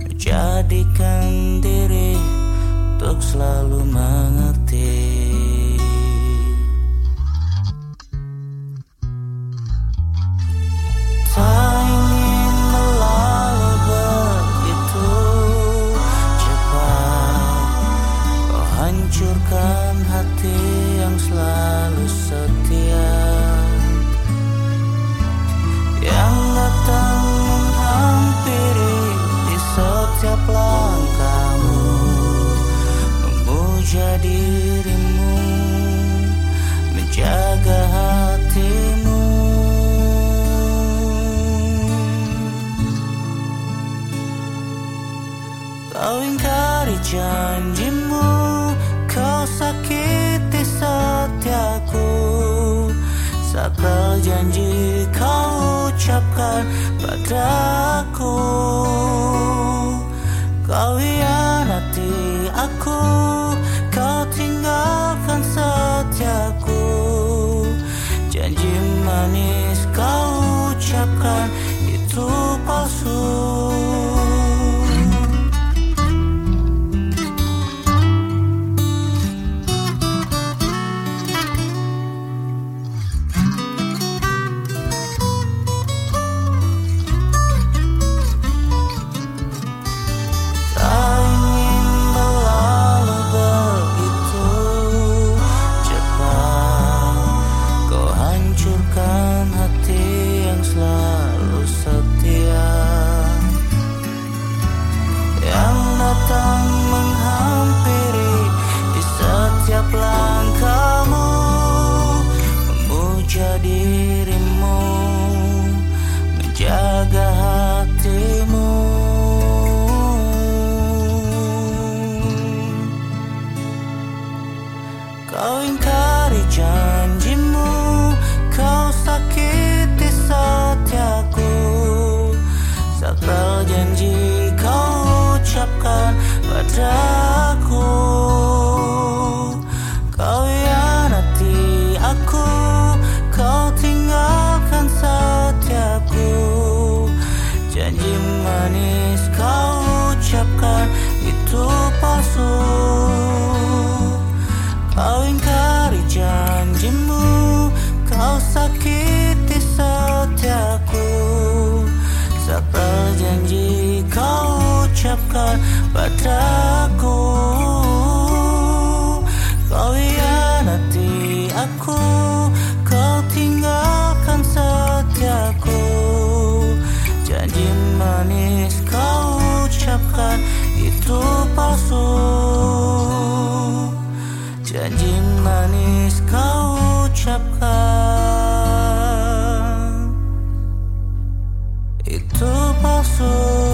Menjadikan diri untuk selalu mengerti dirimu Menjaga hatimu. Kau ingkari janjimu Kau sakiti setiaku. Sakal janji kau ucapkan padaku. Kau hianati aku manis Kau ingkari janjimu Kau sakiti setiaku. Sakral janji kau ucapkan padaku janji kau ucapkan padaku. Kau hati aku Kau tinggalkan setiaku. Janji manis kau ucapkan itu palsu. Janji manis kau ucapkan. also